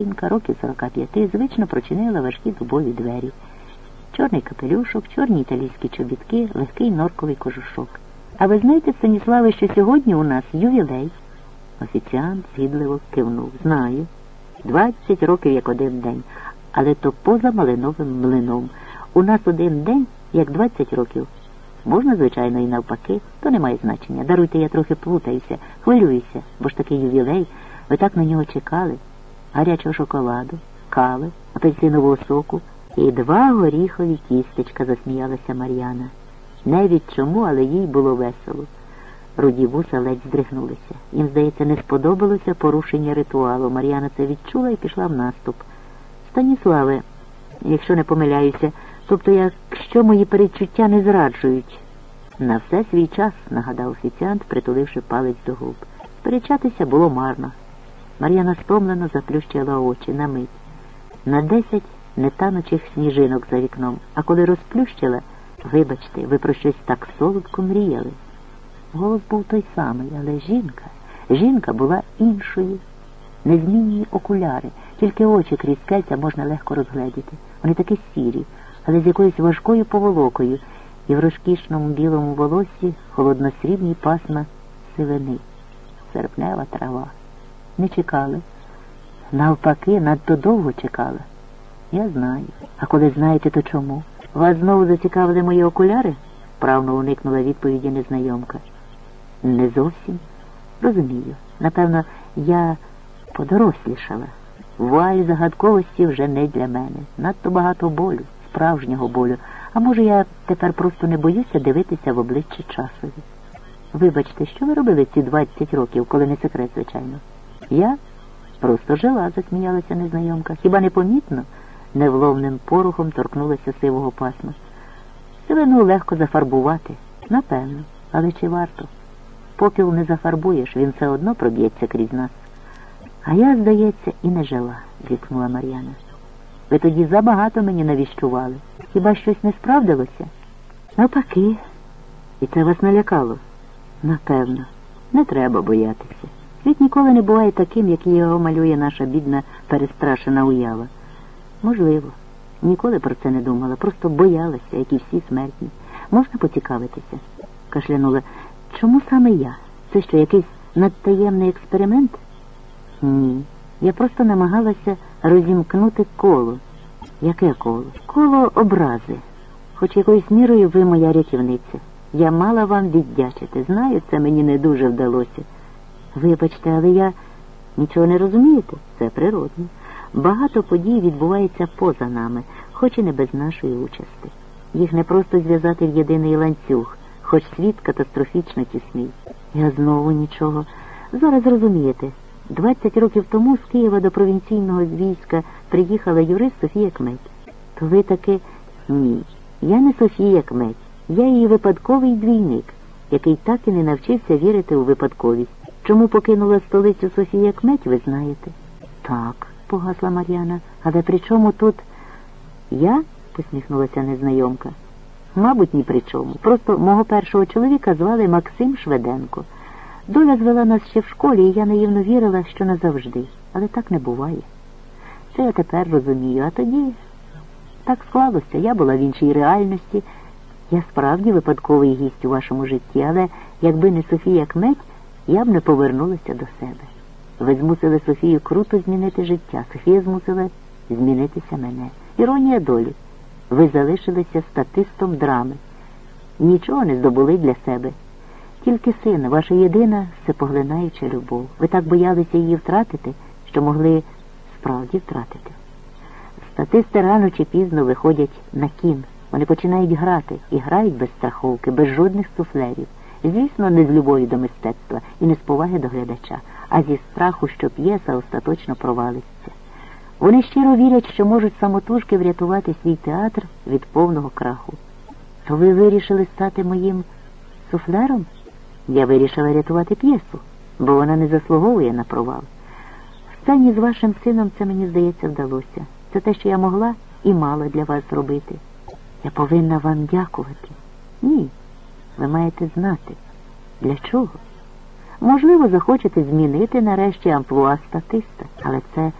Жінка років 45 звично прочинила важкі дубові двері. Чорний капелюшок, чорні італійські чобітки, легкий норковий кожушок. А ви знаєте, Станіславе, що сьогодні у нас ювілей? Офіціант згідливо кивнув. Знаю. Двадцять років як один день, але то поза малиновим млином. У нас один день, як двадцять років. Можна, звичайно, і навпаки, то не має значення. Даруйте, я трохи плутаюся, хвилююся, бо ж такий ювілей, ви так на нього чекали гарячого шоколаду, кави, апельсинового соку і два горіхові тістечка, засміялася Мар'яна. Не від чому, але їй було весело. Руді вуса ледь здригнулися. Їм, здається, не сподобалося порушення ритуалу. Мар'яна це відчула і пішла в наступ. Станіславе, якщо не помиляюся, тобто якщо мої передчуття не зраджують. На все свій час, нагадав офіціант, притуливши палець до губ. Сперечатися було марно. Мар'яна стомлено заплющила очі на мить. На десять нетанучих сніжинок за вікном, а коли розплющила, вибачте, ви про щось так солодко мріяли. Голос був той самий, але жінка, жінка була іншою. Незмінні окуляри, тільки очі крізь кельця можна легко розгледіти. Вони такі сірі, але з якоюсь важкою поволокою, і в розкішному білому волоссі холодносрібні пасма сивини, серпнева трава не чекали. Навпаки, надто довго чекали. Я знаю. А коли знаєте, то чому? Вас знову зацікавили мої окуляри? правно уникнула відповіді незнайомка. Не зовсім. Розумію. Напевно, я подорослішала. Вуаль загадковості вже не для мене. Надто багато болю, справжнього болю. А може, я тепер просто не боюся дивитися в обличчя часові. Вибачте, що ви робили ці 20 років, коли не секрет, звичайно? Я просто жила, засміялася незнайомка. Хіба не помітно? Невловним порухом торкнулася сивого пасма. Сивину легко зафарбувати, напевно, але чи варто? Попіл не зафарбуєш, він все одно проб'ється крізь нас. А я, здається, і не жила, зіткнула Мар'яна. Ви тоді забагато мені навіщували. Хіба щось не справдилося? Навпаки. І це вас налякало? Напевно, не треба боятися. Світ ніколи не буває таким, як його малює наша бідна перестрашена уява. Можливо, ніколи про це не думала, просто боялася, як і всі смертні. Можна поцікавитися? кашлянула. Чому саме я? Це що, якийсь надтаємний експеримент? Ні. Я просто намагалася розімкнути коло. Яке коло? Коло образи. Хоч якоюсь мірою ви моя рятівниця. Я мала вам віддячити. Знаю, це мені не дуже вдалося. Вибачте, але я нічого не розумієте? Це природно. Багато подій відбувається поза нами, хоч і не без нашої участі. Їх не просто зв'язати в єдиний ланцюг, хоч світ катастрофічно тісний. Я знову нічого. Зараз розумієте, 20 років тому з Києва до провінційного війська приїхала юрист Софія Кметь. То ви таки ні. Я не Софія Кметь, я її випадковий двійник, який так і не навчився вірити у випадковість. Чому покинула столицю Софія Кметь, ви знаєте? Так, погасла Мар'яна. Але при чому тут я? посміхнулася незнайомка. Мабуть, ні при чому. Просто мого першого чоловіка звали Максим Шведенко. Доля звела нас ще в школі, і я наївно вірила, що назавжди. Але так не буває. Це я тепер розумію, а тоді так склалося. Я була в іншій реальності. Я справді випадковий гість у вашому житті, але якби не Софія Кметь, я б не повернулася до себе. Ви змусили Софію круто змінити життя. Софія змусила змінитися мене. Іронія долі. Ви залишилися статистом драми. Нічого не здобули для себе. Тільки син, ваша єдина всепоглинаюча любов. Ви так боялися її втратити, що могли справді втратити. Статисти рано чи пізно виходять на кін. Вони починають грати і грають без страховки, без жодних суфлерів. Звісно, не з любові до мистецтва і не з поваги до глядача, а зі страху, що п'єса остаточно провалиться. Вони щиро вірять, що можуть самотужки врятувати свій театр від повного краху. То ви вирішили стати моїм суфлером? Я вирішила рятувати п'єсу, бо вона не заслуговує на провал. В сцені з вашим сином це мені здається вдалося. Це те, що я могла і мала для вас зробити. Я повинна вам дякувати. Ні. Ви маєте знати. Для чого? Можливо, захочете змінити нарешті амплуа статиста, але це